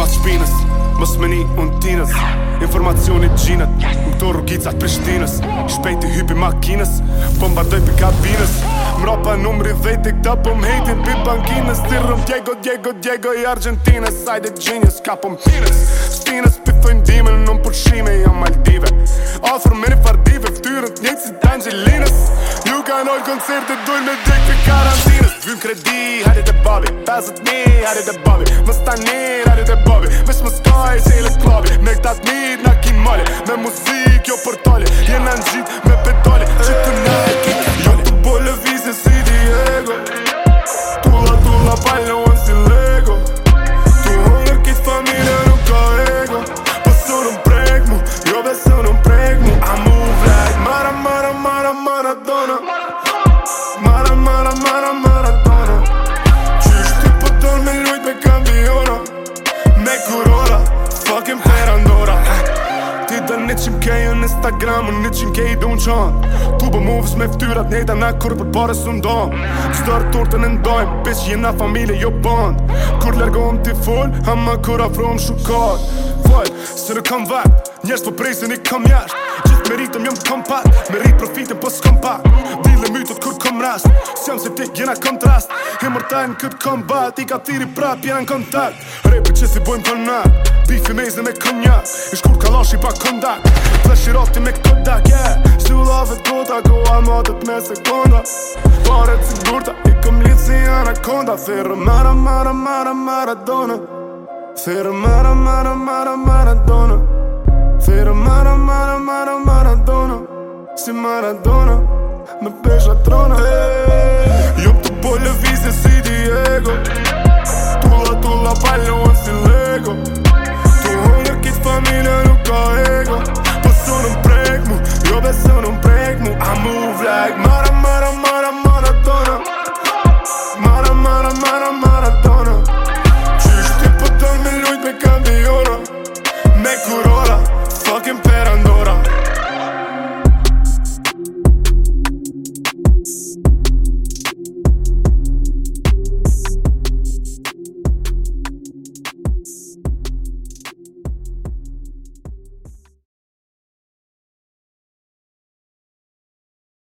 mas shpinës Mos me unë tinës Informacionit gjinët Në këto rrugicat Prishtinës Shpejti hypi makinës Bombardoj për kabinës Mra pa numri dhejt e këta pëm po hejtin Pi bankinës Tirëm Diego, Diego, Diego i Argentinës Sajde gjinës, ka pëm po pinës Stinës për në dimen Në më përshime jam Maldive Afrë me një fardive Ftyrën të njëtë si të Ju ka nëllë koncerte Dujnë me dhejtë për karantinës Vyn kredi, hajde të babi 50.000, hajde të babi Më stanir, Ali dhe Bobi Me shmë skaj, qele klobi Me këtat mid, na ki molli Me muzik, jo për tolli Jena në gjitë ne kurora Fuckin perandora Ti dhe një qim kej në Instagram Unë një qim kej dhe unë qan Tu bë mu me ftyrat nejta Na kur për pare së ndon Zdër tur të në ndojmë Pes jena familje jo band Kur lërgohëm ti full Hama kur afrohëm shukat Foj, së në kam vak Njështë për po prejse një kam jasht Gjithë me rritëm jëmë kompat Me rritë profitëm po për së mrasht Së se ti gjena kontrast He mërtaj në këtë kombat I ka thiri prap, jena në kontakt Repi që si bojmë për në nat Bifi me zëme kënja I shkur ka pa këndak Dhe shiroti me këtë yeah. Si u lave tota, të kota Ko a modet me sekonda Pare të si burta I këm litë si anakonda Thirë mara mara mara mara donë Thirë mara mara mara mara donë Thirë mara mara mara mara donë Si Maradona me pesha trona Jo të bolë vizin si Diego